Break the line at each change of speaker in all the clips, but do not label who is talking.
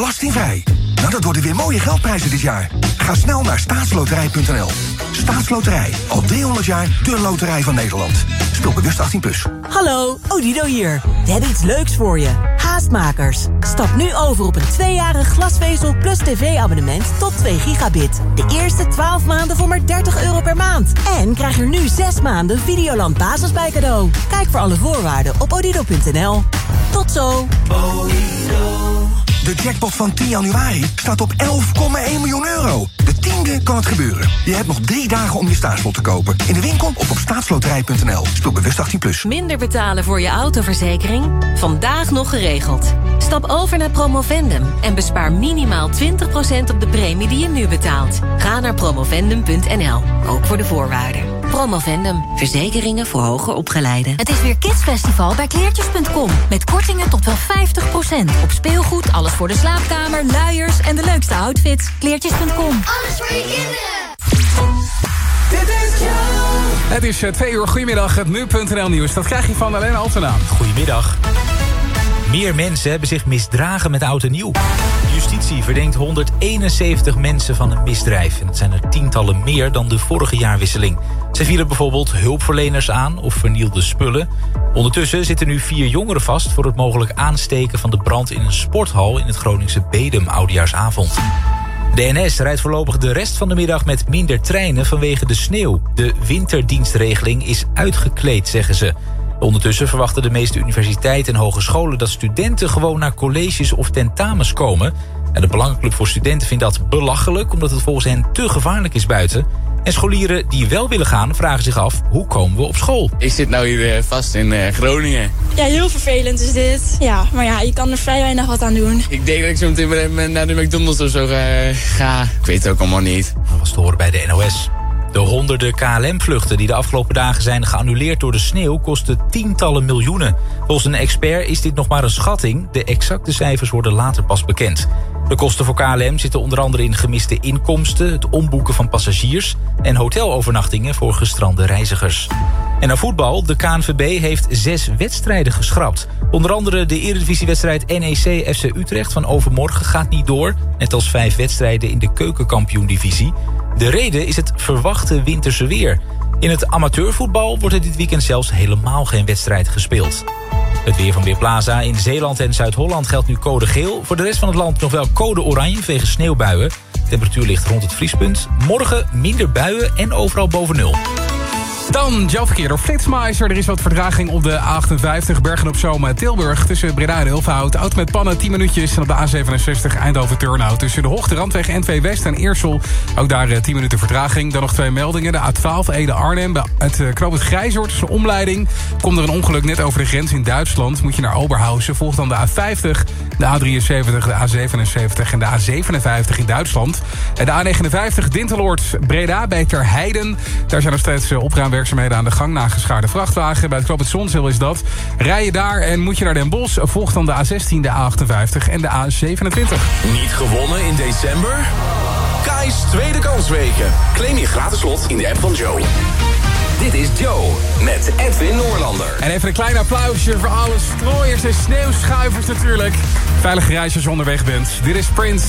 belastingvrij. Nou, dat worden weer mooie geldprijzen dit jaar. Ga snel naar staatsloterij.nl. Staatsloterij, al 200 jaar de loterij van Nederland. Speel bewust 18+. Plus.
Hallo, Odido hier. We hebben iets leuks voor je. Haastmakers. Stap nu over op een tweejarig glasvezel plus tv-abonnement tot 2 gigabit. De eerste 12 maanden voor maar 30 euro per maand. En krijg er nu 6 maanden Videoland Basis bij cadeau. Kijk voor alle voorwaarden op odido.nl. Tot zo.
De jackpot van 10 januari staat op 11,1 miljoen euro. De tiende kan het gebeuren. Je hebt nog drie dagen om je staatslot te kopen. In de winkel of op staatsloterij.nl. Speel bewust 18+. Plus.
Minder betalen voor je autoverzekering? Vandaag nog geregeld. Stap over naar Promovendum en bespaar minimaal 20% op de premie die je nu betaalt. Ga naar promovendum.nl, ook voor de voorwaarden. Promovendum, verzekeringen voor hoger opgeleiden.
Het is weer Kidsfestival bij kleertjes.com. Met kortingen tot wel 50%. Op speelgoed, alles voor de slaapkamer, luiers en de leukste outfits. Kleertjes.com.
Alles voor je kinderen.
Dit is Het is uh, twee uur. Goedemiddag. Het nu.nl nieuws. Dat krijg je van Alleen Altena.
Goedemiddag. Meer mensen hebben zich misdragen met oud en nieuw. Justitie verdenkt 171 mensen van een misdrijf. En zijn er tientallen meer dan de vorige jaarwisseling. Zij vielen bijvoorbeeld hulpverleners aan of vernielde spullen. Ondertussen zitten nu vier jongeren vast... voor het mogelijk aansteken van de brand in een sporthal... in het Groningse Bedum oudejaarsavond. De NS rijdt voorlopig de rest van de middag met minder treinen vanwege de sneeuw. De winterdienstregeling is uitgekleed, zeggen ze. Ondertussen verwachten de meeste universiteiten en hogescholen... dat studenten gewoon naar colleges of tentamens komen. En de Belangenclub voor Studenten vindt dat belachelijk... omdat het volgens hen te gevaarlijk is buiten. En scholieren die wel willen gaan vragen zich af... hoe komen we op school?
Ik zit nou hier eh, vast in uh, Groningen.
Ja, heel vervelend is dit. Ja, maar ja, je kan er vrij weinig wat aan doen.
Ik denk dat ik zo meteen naar de McDonald's of zo ga, ga. Ik weet het ook allemaal niet.
Dat was te horen bij de NOS. De honderden KLM-vluchten die de afgelopen dagen zijn geannuleerd door de sneeuw... kosten tientallen miljoenen. Volgens een expert is dit nog maar een schatting. De exacte cijfers worden later pas bekend. De kosten voor KLM zitten onder andere in gemiste inkomsten... het omboeken van passagiers en hotelovernachtingen voor gestrande reizigers. En naar voetbal, de KNVB heeft zes wedstrijden geschrapt. Onder andere de eredivisiewedstrijd NEC FC Utrecht van overmorgen gaat niet door... net als vijf wedstrijden in de keukenkampioen-divisie. De reden is het verwachte winterse weer. In het amateurvoetbal wordt er dit weekend zelfs helemaal geen wedstrijd gespeeld. Het weer van Weerplaza. In Zeeland en Zuid-Holland geldt nu code geel. Voor de rest van het land nog wel code oranje wegens sneeuwbuien. Temperatuur ligt rond het vriespunt. Morgen minder buien en overal boven nul.
Dan jouw door Flitsmeister. Er is wat verdraging op de A58 Bergen op Zoom Tilburg. Tussen Breda en Hilfhout. Auto met pannen 10 minuutjes. En op de A67 Eindhoven Turnhout. Tussen de Hoogte Randweg N2 West en Eersel. Ook daar 10 eh, minuten vertraging. Dan nog twee meldingen. De A12 Ede Arnhem. Het uh, Grijzoord. Omleiding. Komt er een ongeluk net over de grens in Duitsland. Moet je naar Oberhausen. Volgt dan de A50, de A73, de A77 en de A57 in Duitsland. En de A59 Dinteloord Breda bij Terheiden. Daar zijn nog steeds uh, opruimwerk werkzaamheden aan de gang na geschaarde vrachtwagen. Bij het Kloop het is dat. Rij je daar en moet je naar Den Bosch, volgt dan de A16, de A58 en de A27.
Niet gewonnen in december? Kai's tweede kansweken. Claim je gratis slot in de app van Joe. Dit is Joe met Edwin Noorlander.
En even een klein applausje voor alle strooiers en sneeuwschuivers natuurlijk. Veilige reis als je onderweg bent. Dit is Prince.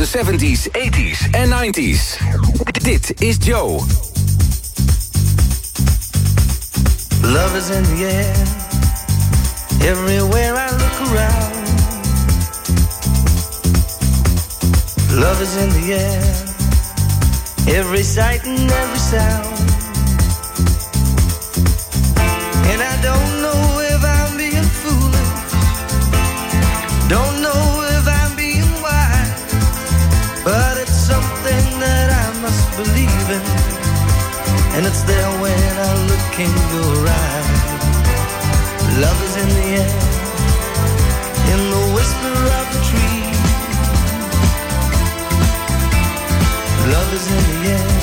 De 70s, 80s en 90s. Dit is Joe.
Love is in the air. Everywhere I look around. Love is in the air. Every sight and every sound. Love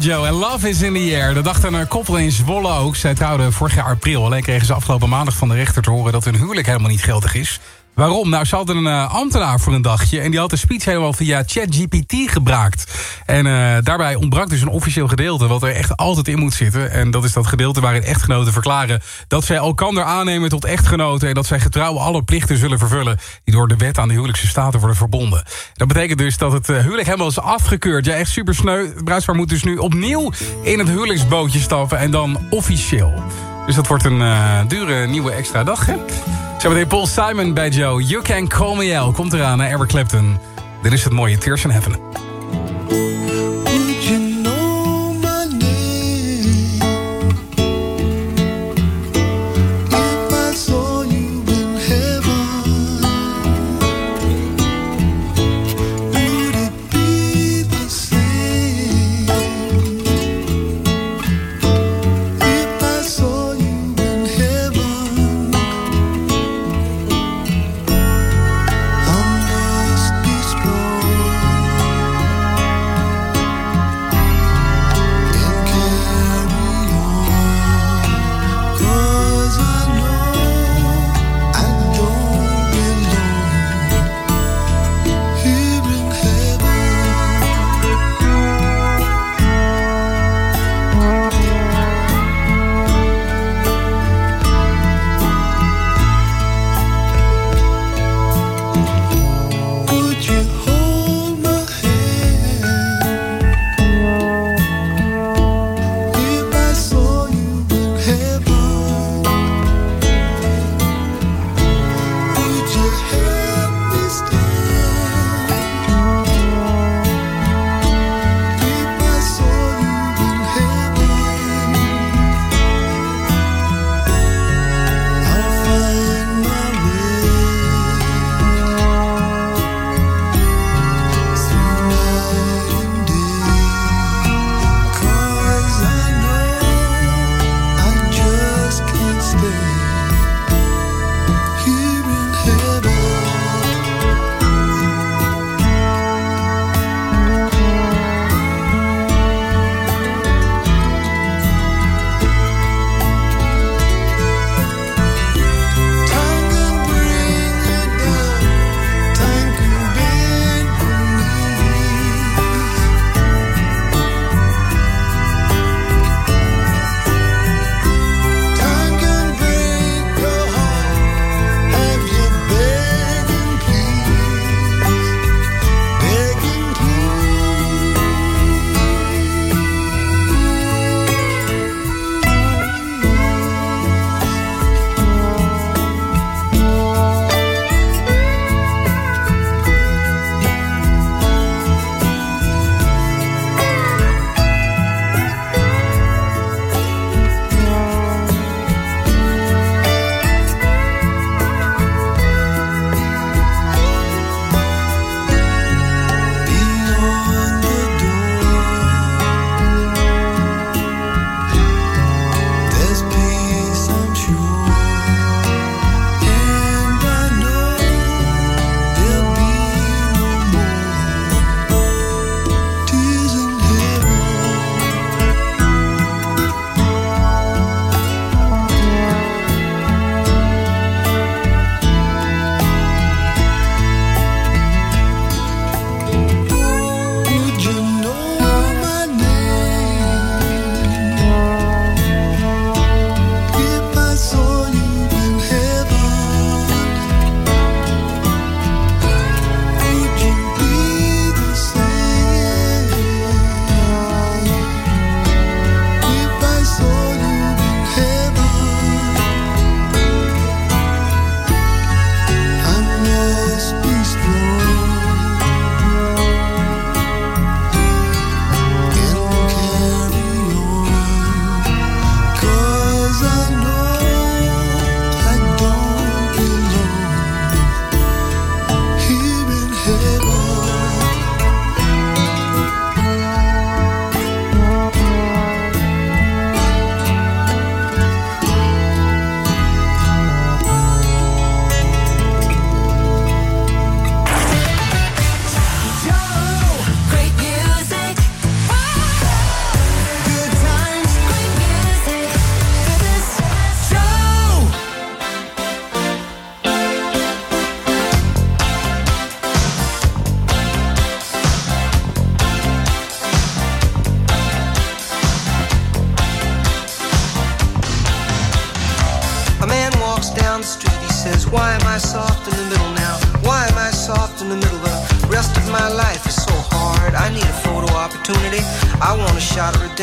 Joe en Love is in the air. Dat dacht een koppel in Zwolle ook. Zij trouwden vorig jaar april. Alleen kregen ze afgelopen maandag van de rechter te horen... dat hun huwelijk helemaal niet geldig is. Waarom? Nou, ze hadden een eh, ambtenaar voor een dagje... en die had de speech helemaal via ChatGPT gebruikt. En eh, daarbij ontbrak dus een officieel gedeelte... wat er echt altijd in moet zitten. En dat is dat gedeelte waarin echtgenoten verklaren... dat zij elkander aannemen tot echtgenoten... en dat zij getrouw alle plichten zullen vervullen... die door de wet aan de huwelijkse staten worden verbonden. Dat betekent dus dat het eh, huwelijk helemaal is afgekeurd. Ja, echt super sneu. Bruidspaar moet dus nu opnieuw in het huwelijksbootje stappen... en dan officieel. Dus dat wordt een eh, dure nieuwe extra dag, hè? Zometeen Paul Simon bij Joe. You Can Call Me komt eraan naar Eric Clapton. Dit is het mooie Tears in Heaven.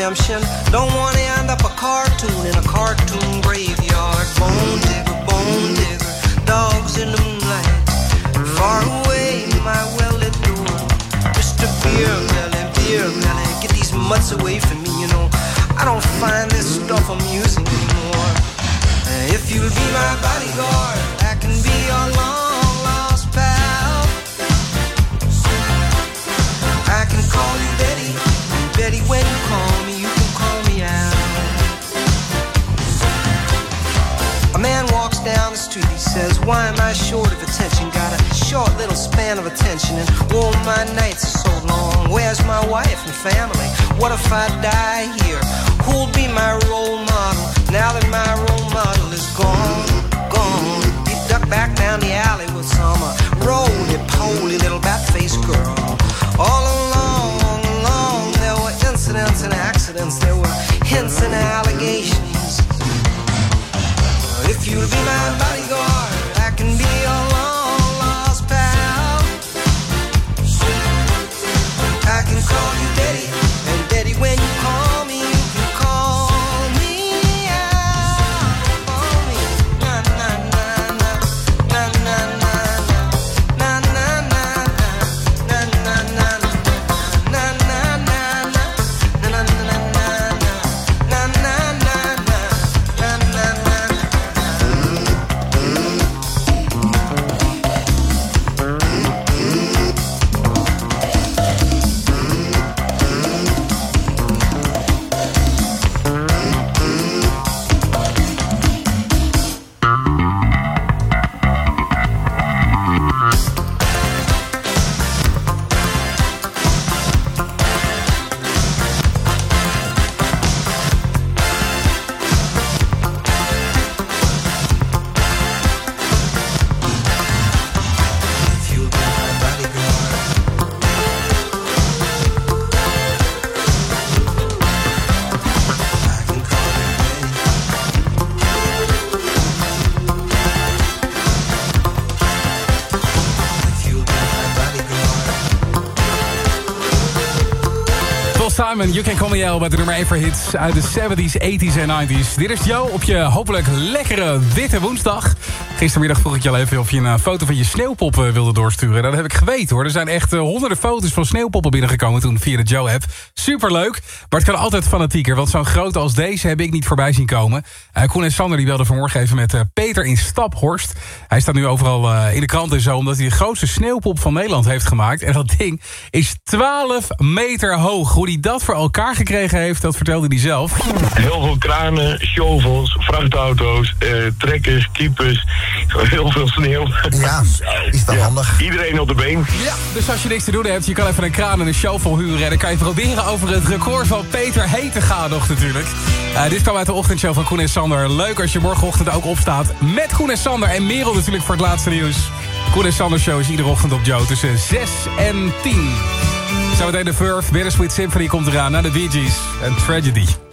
Redemption.
Simon, You Can Call Me de nummer 1 voor hits uit de 70s, 80s en 90s. Dit is Joe op je hopelijk lekkere witte woensdag. Gistermiddag vroeg ik je al even of je een eh, foto van je sneeuwpop eh, wilde doorsturen. Dat heb ik geweten hoor. Er zijn echt eh, honderden foto's van sneeuwpoppen binnengekomen toen via de Joe-app. Superleuk, maar het kan altijd fanatieker. Want zo'n grote als deze heb ik niet voorbij zien komen. Uh, Koen en Sander die belden vanmorgen even met eh, Peter in Staphorst. Hij staat nu overal eh, in de krant en zo... omdat hij de grootste sneeuwpop van Nederland heeft gemaakt. En dat ding is 12 meter hoog. Hoe hij dat voor elkaar gekregen heeft, dat vertelde hij zelf.
Heel veel kranen, shovels, vrachtauto's, eh, trekkers, keepers. Heel veel sneeuw.
Ja, is dat handig.
Iedereen op de been.
Ja, dus als je niks te doen hebt, je kan even een kraan en een shovel huren... en dan kan je proberen over het record van Peter Heet te gaan nog natuurlijk. Eh, dit kwam uit de ochtendshow van Koen en Sander. Leuk als je morgenochtend ook opstaat met Koen en Sander... en Merel natuurlijk voor het laatste nieuws. Koen en Sander show is iedere ochtend op Joe tussen 6 en 10. Zometeen de Verve, Bittersweet Symphony komt eraan... naar de Bee Gees en Tragedy.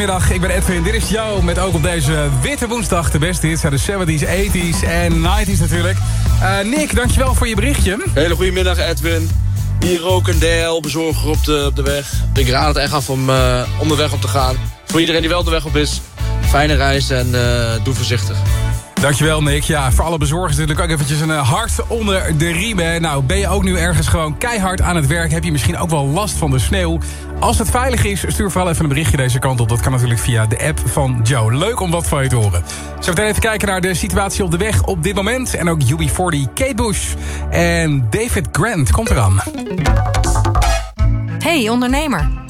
Goedemiddag, ik ben Edwin. Dit is jou met ook op deze witte woensdag de beste hits uit de 70s, 80s en 90s natuurlijk. Uh, Nick, dankjewel voor je berichtje.
Hele goedemiddag Edwin. Hier ook een DL-bezorger op de, op de weg. Ik raad het echt af om uh, de weg op te gaan. Voor iedereen die wel de weg op is, fijne reis en uh, doe voorzichtig.
Dankjewel Nick. Ja, voor alle bezorgers natuurlijk ook eventjes een hart onder de riemen. Nou, ben je ook nu ergens gewoon keihard aan het werk? Heb je misschien ook wel last van de sneeuw? Als het veilig is, stuur vooral even een berichtje deze kant op. Dat kan natuurlijk via de app van Joe. Leuk om wat van je te horen. Zo meteen even kijken naar de situatie op de weg op dit moment. En ook UB40, Kate Bush en David Grant komt eraan.
Hey ondernemer.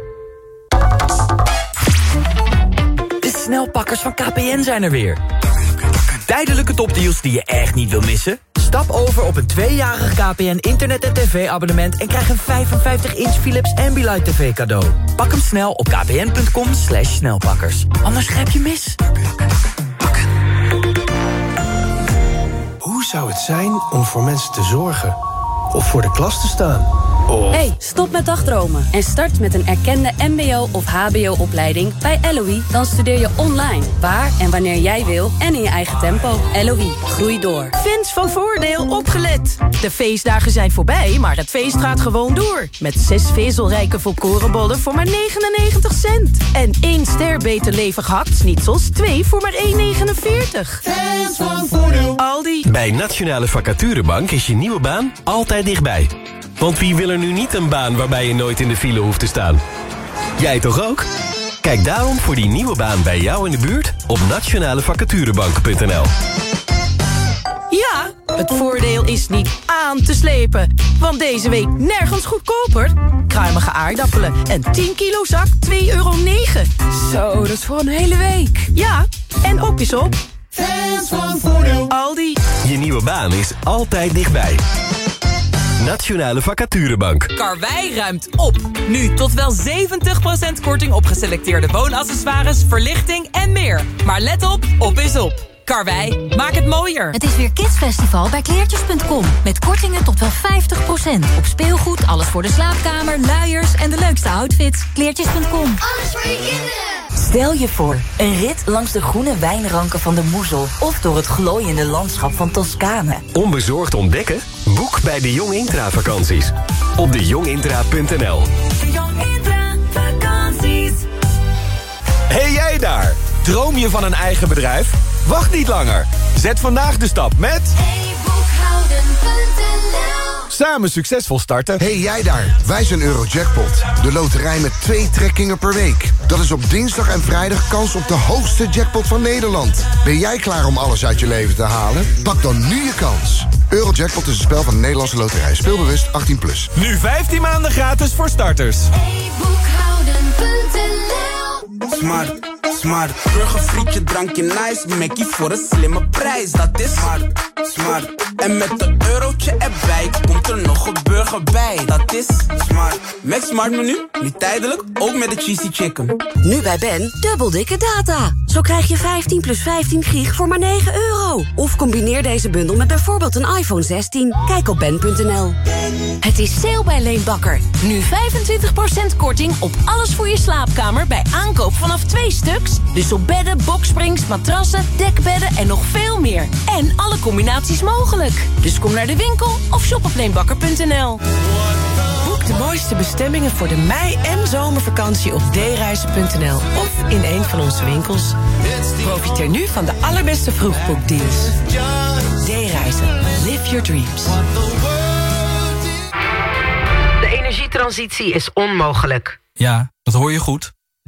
Snelpakkers van KPN zijn er weer. Tijdelijke topdeals die je echt niet wil missen? Stap over op een tweejarig KPN internet- en tv-abonnement... en krijg een 55-inch Philips Ambilight TV cadeau. Pak hem snel op kpn.com slash snelpakkers. Anders grijp je mis.
Hoe zou het zijn om voor mensen te zorgen? Of voor de klas te staan? Of...
Hey, stop met dagdromen en start met een erkende mbo- of hbo-opleiding bij LOE. Dan studeer je online, waar en wanneer jij wil en in je eigen tempo. LOE, groei door.
Fans van Voordeel opgelet. De feestdagen zijn voorbij, maar het feest gaat gewoon door. Met zes vezelrijke volkorenbollen voor maar 99 cent. En één ster beter levig hakt-snitsels, twee voor maar 1,49.
Fans van Voordeel.
Aldi.
Bij Nationale Vacaturebank is je nieuwe baan altijd dichtbij. Want wie wil er nu niet een baan waarbij je nooit in de file hoeft te staan? Jij toch ook? Kijk daarom voor die nieuwe baan bij jou in de buurt op nationalevacaturebank.nl.
Ja, het voordeel is niet aan te slepen. Want deze week nergens goedkoper. Kruimige aardappelen en 10 kilo zak 2,9 euro. Zo, dat is voor een hele week. Ja, en op is op.
Fans van Voordeel.
Aldi.
Je nieuwe baan is altijd dichtbij. Nationale Vacaturebank.
Karwei ruimt op. Nu tot wel 70% korting op geselecteerde woonaccessoires, verlichting en meer. Maar let op, op is op. Karwei, maak het mooier.
Het is weer Kidsfestival bij kleertjes.com. Met kortingen tot wel 50%. Op speelgoed, alles voor de slaapkamer, luiers en de leukste outfits. Kleertjes.com.
Alles voor je kinderen.
Stel je voor, een rit langs de groene wijnranken van de Moezel... of door het glooiende landschap van Toscane.
Onbezorgd ontdekken? Boek bij de Jong Intra vakanties. Op dejongintra.nl
Hey jij daar! Droom je van een eigen bedrijf? Wacht niet langer. Zet vandaag de stap met... Samen succesvol starten.
Hey jij daar, wij zijn Eurojackpot. De loterij met twee trekkingen per week. Dat is op dinsdag en vrijdag kans op de hoogste jackpot van Nederland. Ben jij klaar om alles uit je leven te halen? Pak dan nu je kans. Eurojackpot is een spel van de Nederlandse loterij. Speelbewust 18+. Plus.
Nu 15 maanden gratis voor starters.
Smart, smart. Burgerfrietje, drankje nice. Mackie voor een slimme prijs, dat is smart, smart. En met een eurotje erbij komt er nog een burger bij, dat is smart. Max Smart menu, nu tijdelijk, ook met de cheesy chicken.
Nu bij Ben, dubbel dikke data. Zo krijg je 15 plus 15 gig voor maar 9 euro. Of combineer deze bundel met bijvoorbeeld een iPhone 16. Kijk op ben.nl.
Het is sale bij Leenbakker. Nu 25% korting op alles voor je slaapkamer bij aankoop vanaf twee stuks. Dus op bedden, boksprings, matrassen, dekbedden en nog veel meer. En alle combinaties mogelijk. Dus kom naar de winkel of shop op leenbakker.nl. Boek de mooiste bestemmingen voor de mei- en zomervakantie op dereizen.nl of in een van onze winkels. Profiteer nu van de allerbeste vroegboekdeals. D-reizen. Live your dreams.
De energietransitie is onmogelijk.
Ja, dat hoor je goed.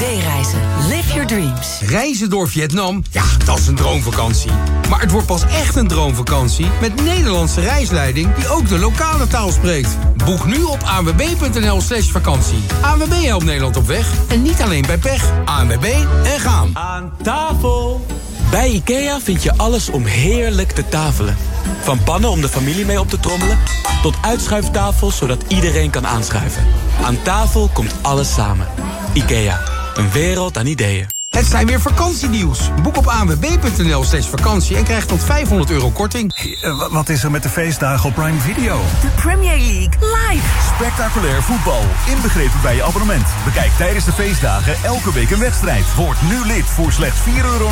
D-reizen. Live your dreams.
Reizen door Vietnam? Ja, dat is een droomvakantie. Maar het wordt pas echt een droomvakantie met Nederlandse reisleiding die ook de lokale taal spreekt. Boek nu op anwb.nl slash vakantie. ANWB helpt Nederland op weg en niet alleen bij pech. ANWB en gaan.
Aan tafel! Bij IKEA vind je alles om heerlijk te tafelen. Van pannen om de familie mee op te trommelen... tot uitschuiftafels zodat iedereen kan aanschuiven. Aan tafel komt alles samen. IKEA, een wereld aan ideeën.
Het zijn weer vakantienieuws. Boek op anwb.nl slash vakantie en krijg tot 500 euro korting.
Eh, wat is er met de feestdagen op Prime Video?
De Premier League live.
Spectaculair voetbal, inbegrepen bij je abonnement. Bekijk tijdens de feestdagen elke week een wedstrijd. Word nu lid voor slechts 4,99 euro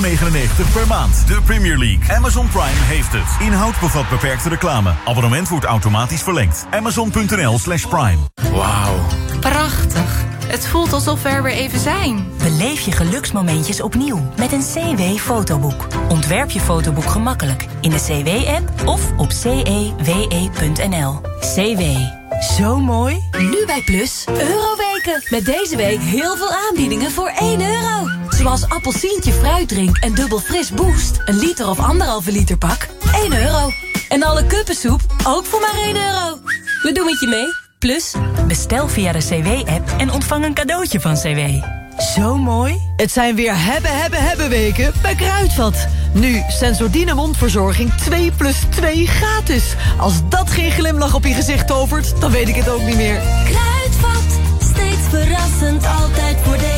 per maand. De Premier League. Amazon Prime heeft het. Inhoud bevat beperkte reclame. Abonnement wordt automatisch verlengd. Amazon.nl slash prime.
Wauw. Prachtig. Het voelt alsof we er weer even zijn.
Beleef je geluksmomentjes opnieuw met een CW-fotoboek. Ontwerp je fotoboek gemakkelijk in de CW-app of op cewe.nl. CW. Zo mooi.
Nu bij Plus, Euroweken. Met deze week heel veel aanbiedingen voor 1 euro. Zoals appelsientje fruitdrink en dubbel fris boost. Een liter of anderhalve liter pak. 1 euro. En alle kuppensoep ook voor maar 1 euro. We doen het je mee. Plus,
bestel via de CW-app en ontvang een cadeautje van CW. Zo mooi.
Het zijn weer hebben, hebben, hebben weken bij Kruidvat. Nu Sensordine mondverzorging 2 plus 2 gratis. Als dat geen glimlach op je gezicht tovert, dan weet ik het ook niet meer.
Kruidvat, steeds verrassend, altijd voordelig.
Twee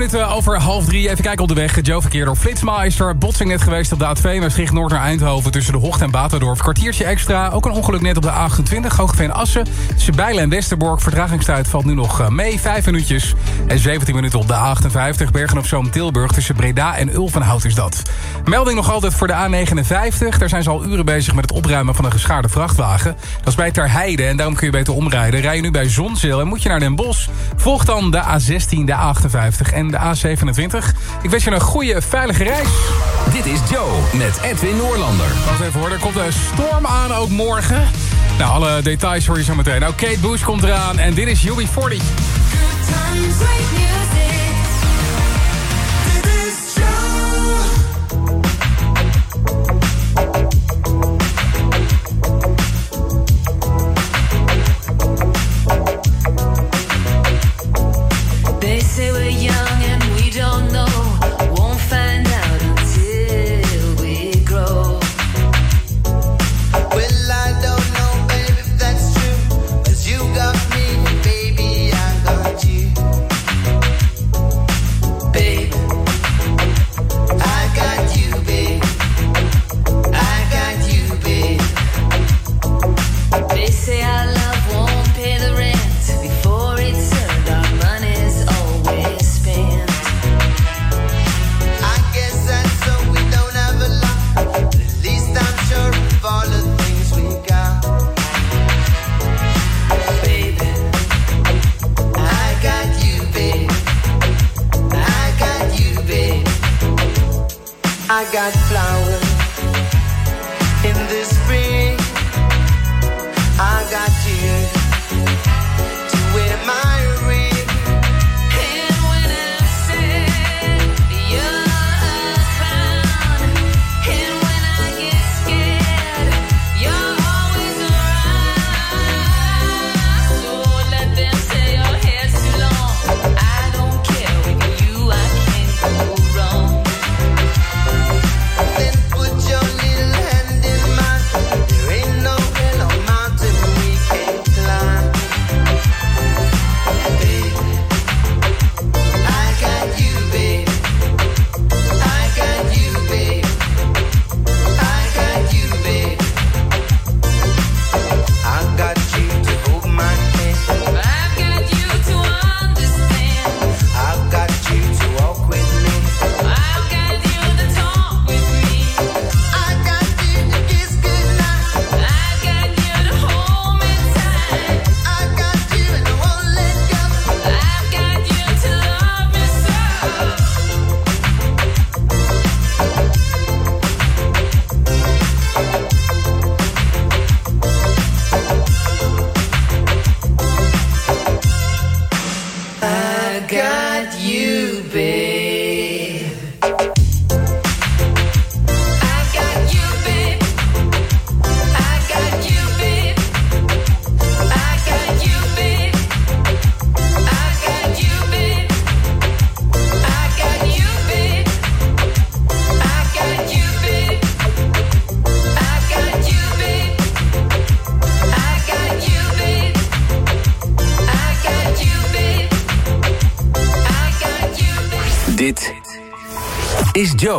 minuten over half drie. Even kijken op de weg. Joe verkeer door Flitsmeister. Botsing net geweest op de A2 Maastricht Noord naar Eindhoven... tussen de Hocht en Baterdorf. Kwartiertje extra. Ook een ongeluk net op de A28. Hoogveen Assen. Tussen Bijlen en Westerbork. Vertragingstijd valt nu nog mee. Vijf minuutjes. En 17 minuten op de A58. Bergen op Zoom Tilburg. Tussen Breda en Ulvenhout is dat. Melding nog altijd voor de A59. Daar zijn ze al uren bezig met het opruimen van een geschaarde vrachtwagen. Dat is bij Ter Heide en daarom kun je beter omrijden. Rij je nu bij Zonzeel en moet je naar Den Bosch. Volg dan de A16, de A58 en de A27. Ik wens je een goede, veilige reis.
Dit is Joe met Edwin Noorlander.
Wacht even hoor, er komt een storm aan ook morgen. Nou, alle details hoor je zo meteen. Nou, Kate Bush komt eraan en dit is UB40.
They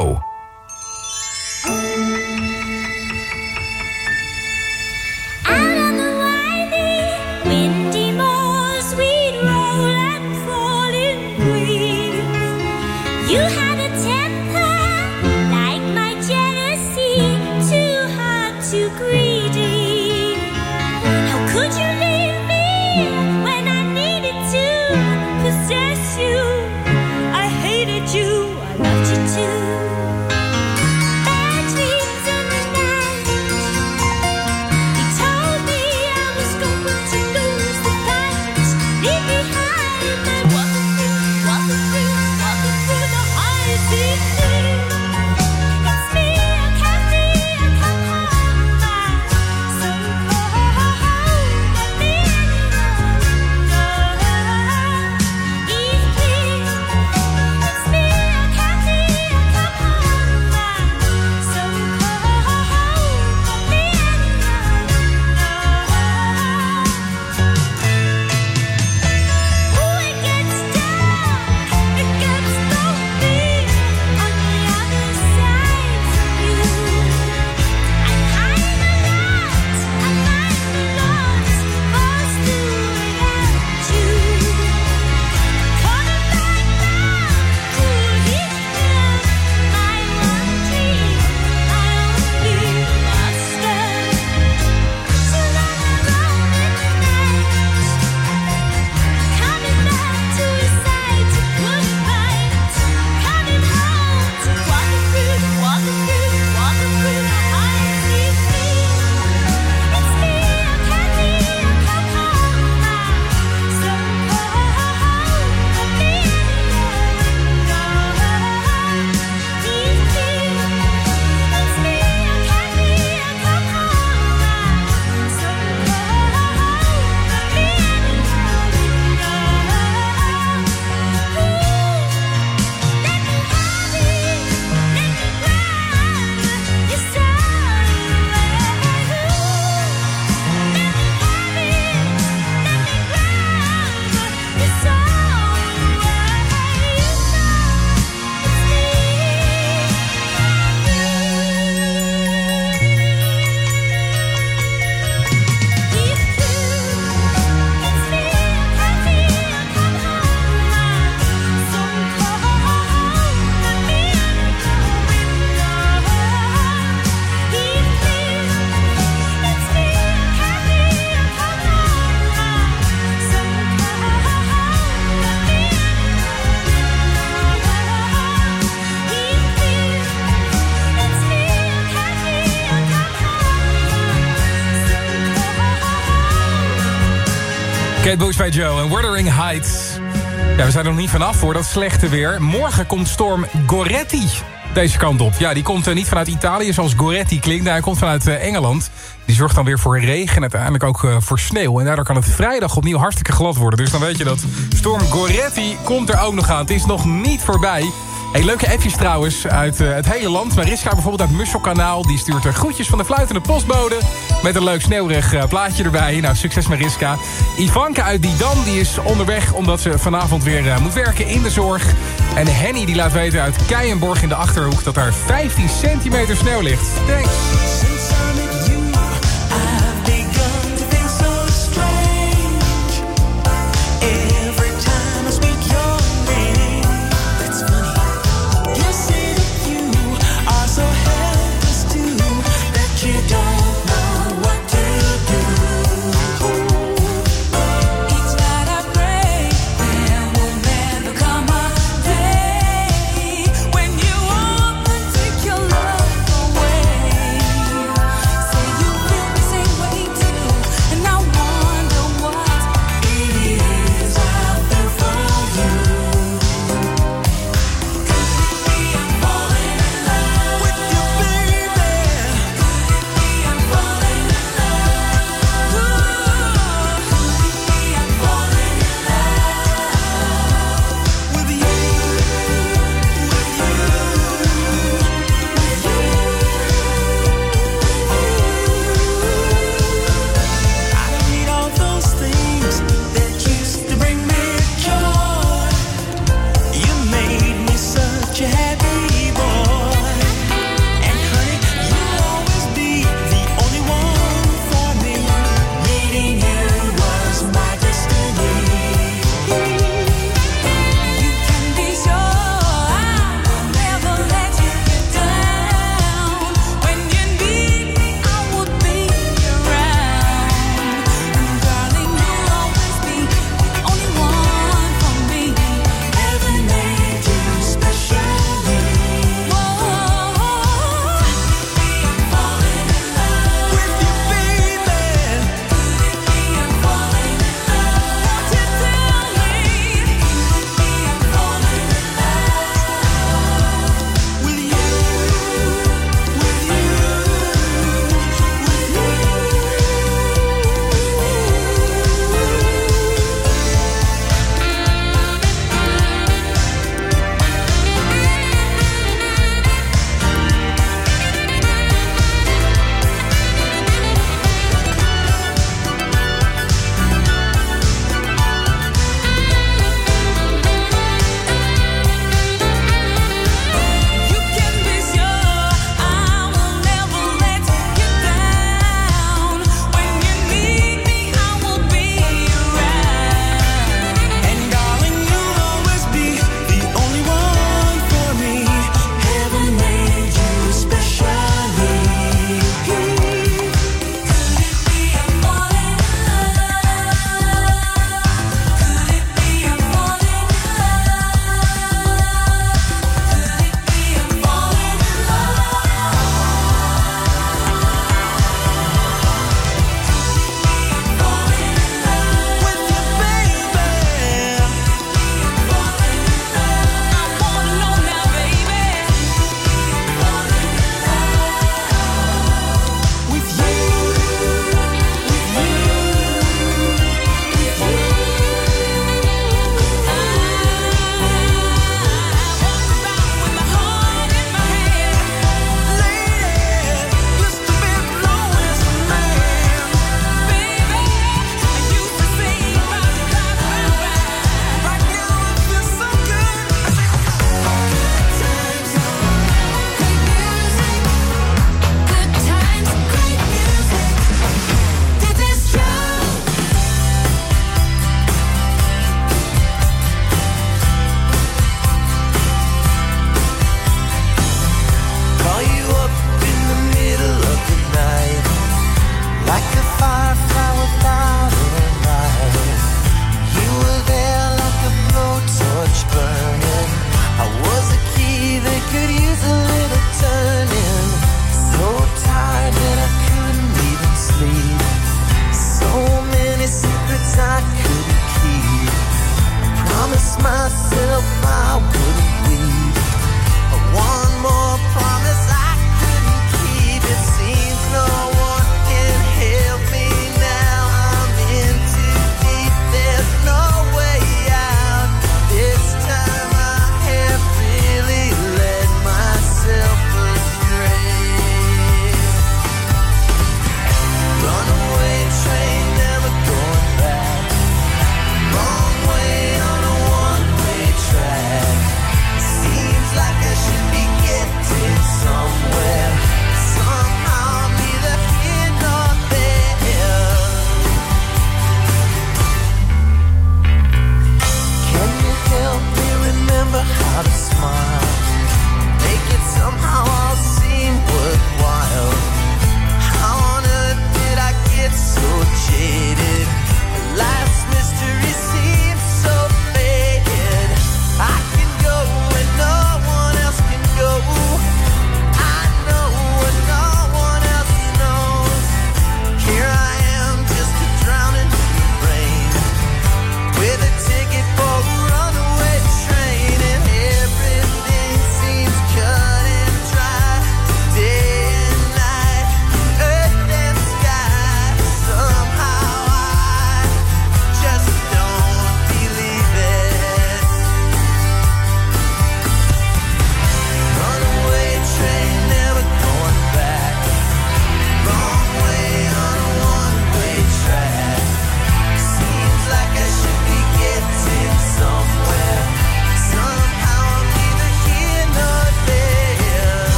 Joe.
Kate Bush bij Joe en Wuthering Heights. Ja, we zijn er nog niet vanaf voor dat slechte weer. Morgen komt storm Goretti deze kant op. Ja, die komt eh, niet vanuit Italië zoals Goretti klinkt. Nee, hij komt vanuit eh, Engeland. Die zorgt dan weer voor regen en uiteindelijk ook eh, voor sneeuw. En daardoor kan het vrijdag opnieuw hartstikke glad worden. Dus dan weet je dat storm Goretti komt er ook nog aan. Het is nog niet voorbij. Hey, leuke appjes trouwens uit eh, het hele land. Mariska bijvoorbeeld uit Musselkanaal. Die stuurt er groetjes van de fluitende postbode. Met een leuk sneeuwrig eh, plaatje erbij. Nou, succes Mariska. Ivanka uit Didam die is onderweg omdat ze vanavond weer eh, moet werken in de zorg. En Henny die laat weten uit Keienborg in de Achterhoek... dat daar 15 centimeter sneeuw ligt. Thanks.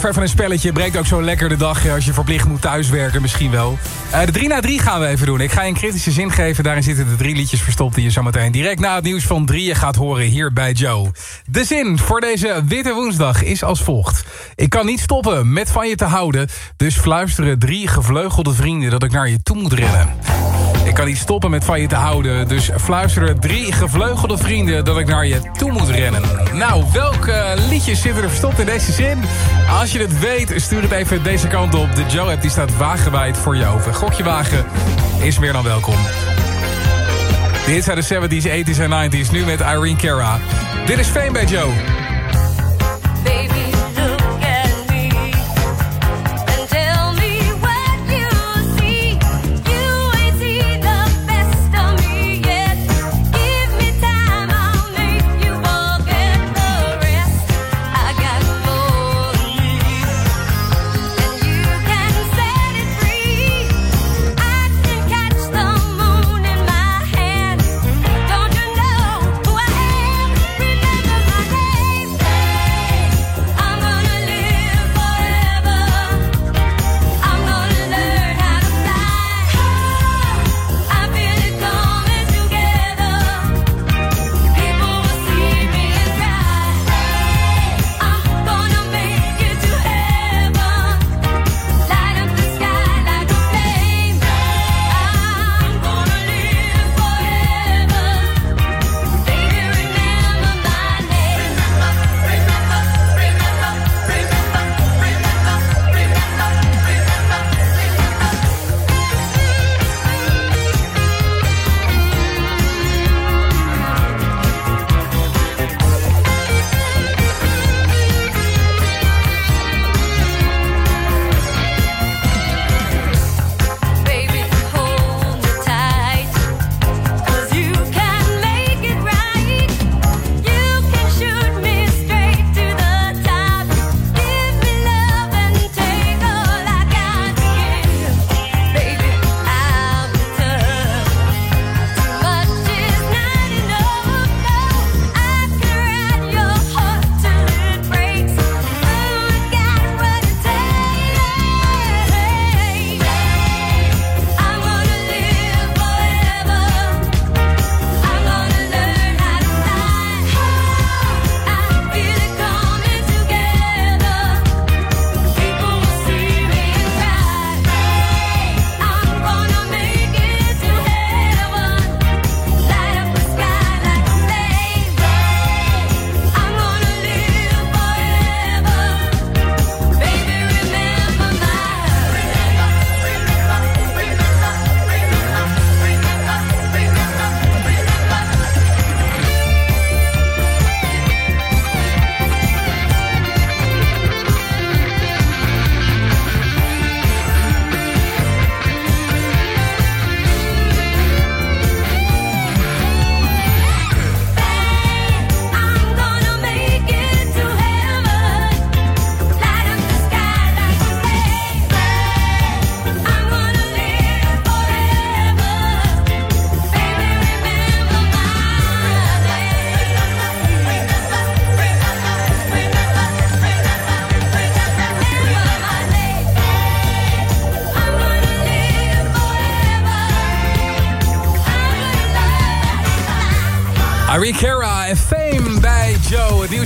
Voor even een spelletje. Breekt ook zo lekker de dag als je verplicht moet thuiswerken. Misschien wel. Eh, de 3 na 3 gaan we even doen. Ik ga je een kritische zin geven. Daarin zitten de drie liedjes verstopt die je zometeen direct na het nieuws van drieën gaat horen hier bij Joe. De zin voor deze witte woensdag is als volgt. Ik kan niet stoppen met van je te houden. Dus fluisteren drie gevleugelde vrienden dat ik naar je toe moet rennen. Ik kan niet stoppen met van je te houden. Dus fluisteren drie gevleugelde vrienden dat ik naar je toe moet rennen. Nou, welke liedjes zitten er verstopt in deze zin? Als je het weet, stuur het even deze kant op. De Joe-app staat wagenwijd voor je open. Gokje wagen is meer dan welkom. Hits uit de 70s, 80s en 90s. Nu met Irene Cara. Dit is Fame bij Joe.
Baby,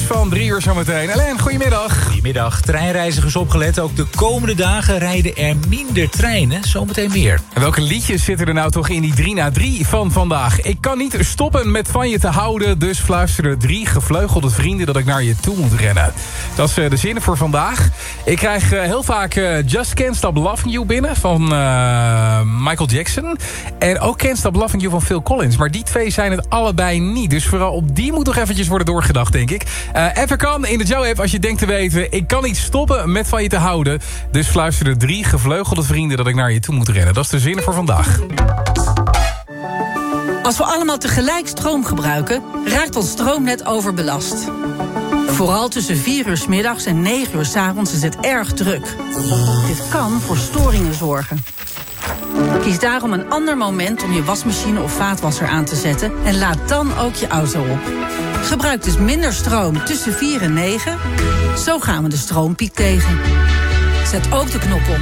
van drie uur zometeen. Alleen, goedemiddag.
Goedemiddag. Treinreizigers opgelet. Ook de komende dagen rijden er minder treinen. Zometeen meer.
En welke liedjes zitten er nou toch in die 3 na 3 van vandaag? Ik kan niet stoppen met van je te houden. Dus fluisteren drie gevleugelde vrienden dat ik naar je toe moet rennen. Dat is eh, de zin voor vandaag. Ik krijg eh, heel vaak eh, Just Can't Stop Loving You binnen van Michael Jackson. En ook Can't Stop Loving You van Phil Collins. Maar die twee zijn het allebei niet. Dus vooral op die moet nog eventjes worden doorgedacht, denk ik. Uh, even kan in de Joe-app als je denkt te weten... ik kan niet stoppen met van je te houden. Dus fluisteren drie gevleugelde vrienden dat ik naar je toe moet rennen. Dat is de zin voor vandaag.
Als we allemaal tegelijk stroom gebruiken, raakt ons stroomnet overbelast. Vooral tussen 4 uur s middags en 9 uur s avonds is het erg druk. Dit kan voor storingen zorgen. Kies daarom een ander moment om je wasmachine of vaatwasser aan te zetten... en laad dan ook je auto op. Gebruik dus minder stroom tussen 4 en 9. Zo gaan we de stroompiek tegen. Zet ook de knop om.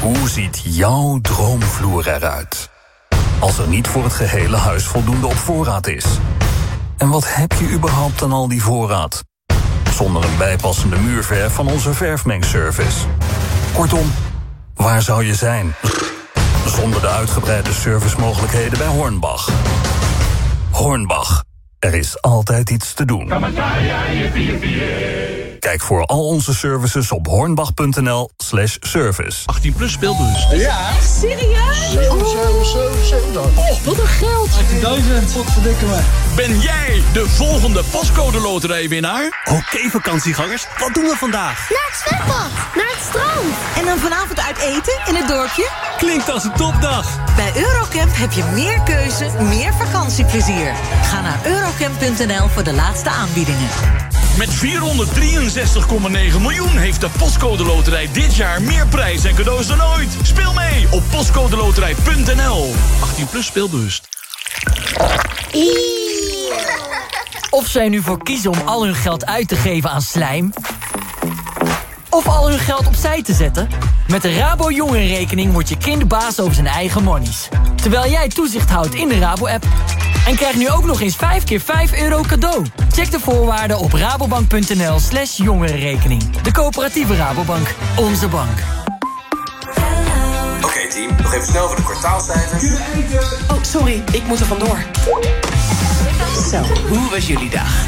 Hoe ziet jouw droomvloer eruit? Als er niet voor het gehele huis voldoende op voorraad is. En wat heb je überhaupt dan al die voorraad? Zonder een bijpassende muurverf van onze verfmengservice. Kortom, waar zou je zijn? Zonder de uitgebreide servicemogelijkheden bij Hornbach. Hornbach, er is altijd iets te doen. Kijk voor al onze services op hornbach.nl slash service.
18 plus speelbus.
Ja. Serieus? Oh, wat een geld.
18.000. Wat verdikken me. Ben jij de volgende pascode loterijwinnaar?
Oké vakantiegangers, wat doen we vandaag?
Naar het zwembad. Naar het strand.
En dan vanavond uit eten in het dorpje?
Klinkt als een topdag.
Bij Eurocamp heb je meer keuze, meer vakantieplezier. Ga naar eurocamp.nl voor de laatste aanbiedingen.
Met 463,9 miljoen heeft de Postcode Loterij dit jaar meer prijs en cadeaus dan ooit. Speel mee op postcodeloterij.nl. 18 plus speelbewust.
Of zij nu voor kiezen om al hun geld uit te geven aan slijm... of al hun geld opzij te zetten... met de Rabo Jongerenrekening wordt je kind baas over zijn eigen monies. Terwijl jij toezicht houdt in de Rabo-app. En krijg nu ook nog eens 5 keer 5 euro cadeau. Check de voorwaarden op rabobank.nl slash jongerenrekening. De coöperatieve Rabobank. Onze bank.
Oké team, nog even snel voor de kwartaalcijfers.
Oh, sorry, ik moet er vandoor. Zo, hoe was jullie dag?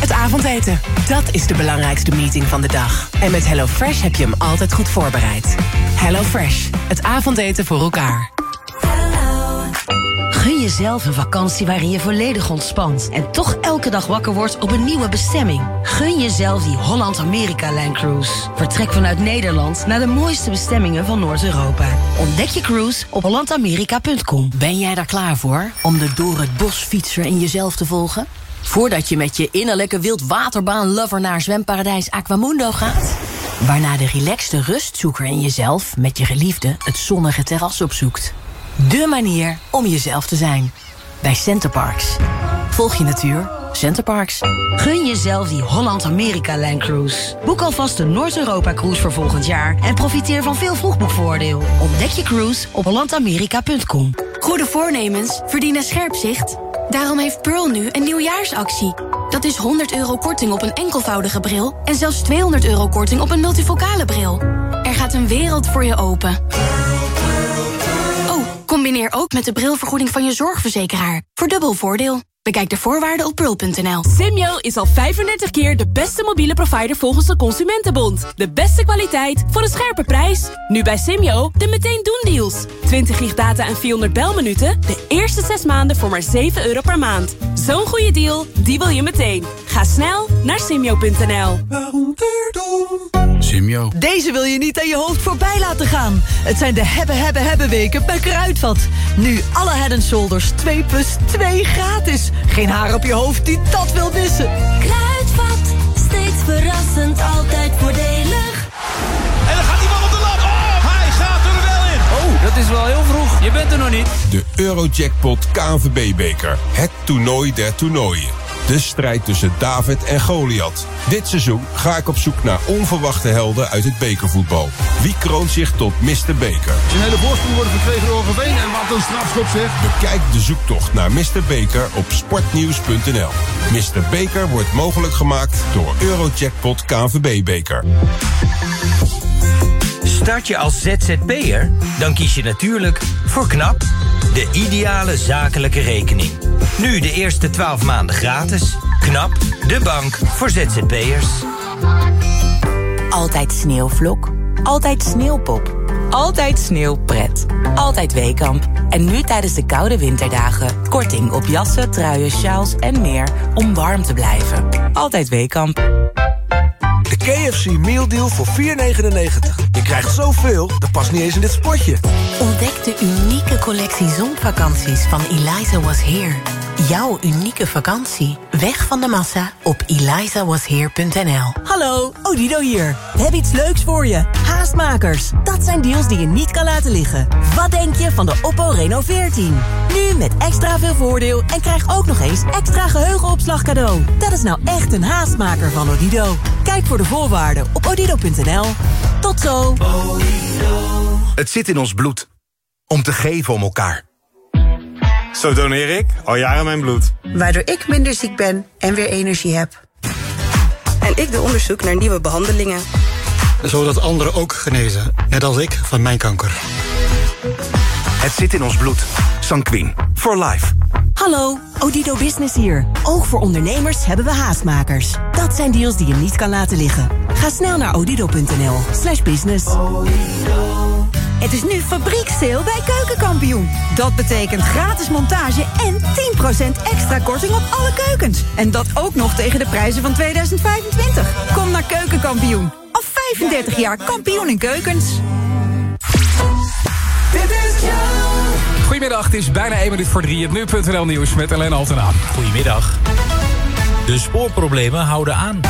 Het avondeten, dat is de belangrijkste meeting van de dag. En met HelloFresh heb je hem altijd goed voorbereid. HelloFresh, het avondeten voor elkaar.
Gun jezelf een vakantie waarin je volledig ontspant... en toch elke dag wakker wordt op een nieuwe bestemming. Gun jezelf die Holland-Amerika-Line Cruise. Vertrek vanuit Nederland naar de mooiste bestemmingen van Noord-Europa. Ontdek je cruise op hollandamerika.com.
Ben jij daar klaar voor om de door het bos fietser in jezelf te volgen? Voordat je met je innerlijke wildwaterbaan-lover naar zwemparadijs Aquamundo gaat? Waarna de relaxte rustzoeker in jezelf met je geliefde het zonnige terras opzoekt. De manier om jezelf te zijn. Bij Centerparks. Volg je natuur. Centerparks.
Gun jezelf die Holland-Amerika-Line Cruise. Boek alvast de Noord-Europa-cruise voor volgend jaar... en profiteer van veel vroegboekvoordeel. Ontdek je cruise op hollandamerika.com.
Goede voornemens verdienen scherp zicht. Daarom heeft Pearl nu een nieuwjaarsactie. Dat is 100 euro korting op een enkelvoudige bril... en zelfs 200 euro korting op een multifocale bril. Er gaat een wereld voor je open. Combineer ook met de brilvergoeding van je zorgverzekeraar. Voor dubbel voordeel. Bekijk de voorwaarden op pearl.nl.
Simyo is al 35 keer de beste mobiele provider volgens de Consumentenbond. De beste kwaliteit voor een scherpe prijs. Nu bij Simyo de meteen doen deals. 20 gig data en 400 belminuten. De eerste 6 maanden voor maar 7 euro per maand. Zo'n goede deal, die wil je meteen. Ga snel naar simyo.nl.
Simyo.
Deze wil je niet aan je hoofd voorbij laten gaan. Het zijn de hebben, hebben, hebben weken bij Kruidvat. Nu alle Head Shoulders 2 plus 2 gratis. Geen haar op je hoofd die dat wil missen.
Kruidvat, steeds verrassend, altijd voordelig.
En dan gaat die man op de lat. Oh, hij gaat er wel in.
Oh, dat is wel heel vroeg. Je bent er nog niet.
De Eurojackpot KNVB-beker. Het toernooi der toernooien. De strijd tussen David en Goliath. Dit seizoen ga ik op zoek naar onverwachte helden uit het bekervoetbal. Wie kroont zich tot Mr. Beker?
Een hele voorsprong worden verkregen door Overveen. En wat een strafschop zeg.
Bekijk de zoektocht naar Mr. Beker op sportnieuws.nl. Mr. Beker wordt mogelijk gemaakt door Eurojackpot KNVB-beker.
Start je als ZZP'er? Dan kies je natuurlijk voor KNAP, de ideale zakelijke rekening. Nu de eerste 12 maanden gratis. KNAP, de bank voor ZZP'ers.
Altijd sneeuwvlok?
Altijd sneeuwpop. Altijd sneeuwpret. Altijd Weekamp. En nu tijdens de koude winterdagen. Korting op jassen, truien, sjaals en meer om warm te blijven. Altijd Weekamp.
De KFC Meal Deal voor 4,99. Je krijgt zoveel, dat past niet eens in dit spotje.
Ontdek de unieke collectie zonvakanties van Eliza Was Here. Jouw unieke vakantie. Weg van de massa op elizawasheer.nl.
Hallo, Odido hier. We hebben iets leuks voor je. Haastmakers. Dat zijn deals die je niet kan laten liggen. Wat denk je van de Oppo Reno 14? Nu met extra veel voordeel en krijg ook nog eens extra geheugenopslag cadeau. Dat is nou echt een haastmaker van Odido. Kijk voor de voorwaarden op odido.nl. Tot zo.
Het zit in ons bloed. Om te geven om elkaar.
Zo doneer ik al jaren mijn bloed.
Waardoor ik minder ziek ben en weer energie heb.
En ik doe onderzoek naar nieuwe behandelingen.
Zodat anderen ook genezen, net als ik van mijn kanker.
Het zit in ons bloed. Sanquin. For life.
Hallo, Odido Business hier. Ook voor ondernemers hebben we haastmakers. Dat zijn deals die je niet kan laten liggen. Ga snel naar odido.nl slash business.
Het is nu fabrieksteel bij Keukenkampioen. Dat betekent gratis montage en 10% extra korting op alle keukens. En dat ook nog tegen de prijzen van 2025. Kom naar Keukenkampioen. Al 35 jaar kampioen in keukens.
Goedemiddag, het is bijna 1 minuut voor 3. Het nu.nl nieuws met Ellen Altena.
Goedemiddag. De spoorproblemen houden aan.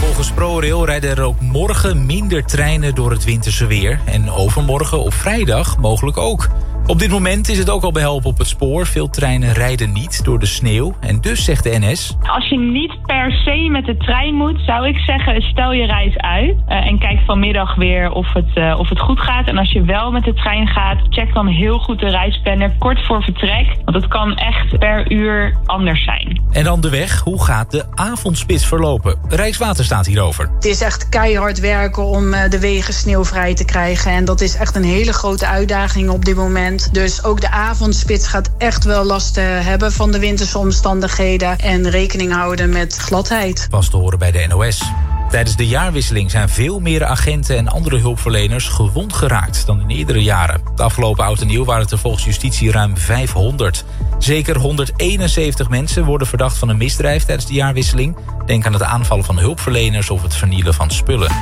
Volgens ProRail rijden er ook morgen minder treinen door het winterse weer. En overmorgen op vrijdag mogelijk ook. Op dit moment is het ook al behelpen op het spoor. Veel treinen rijden niet door de sneeuw. En dus zegt de NS...
Als je niet per se met de trein moet, zou ik zeggen... stel je reis uit uh, en kijk vanmiddag weer of het, uh, of het goed gaat. En als je wel met de trein gaat, check dan heel goed de reisplanner kort voor vertrek. Want het kan echt per uur anders zijn.
En dan de weg. Hoe gaat de avondspits verlopen? Rijkswaterstaat hierover.
Het is echt keihard werken om uh, de wegen sneeuwvrij te krijgen. En dat is echt een hele grote uitdaging op dit moment. Dus ook de avondspits gaat echt wel last uh, hebben van de winterse omstandigheden. En rekening houden met gladheid.
Was te horen bij de NOS. Tijdens de jaarwisseling zijn veel meer agenten en andere hulpverleners gewond geraakt dan in eerdere jaren. De afgelopen oud en nieuw waren het er volgens justitie ruim 500. Zeker 171 mensen worden verdacht van een misdrijf tijdens de jaarwisseling. Denk aan het aanvallen van hulpverleners of het vernielen van spullen.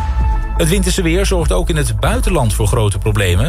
Het winterse weer zorgt ook in het buitenland voor grote problemen.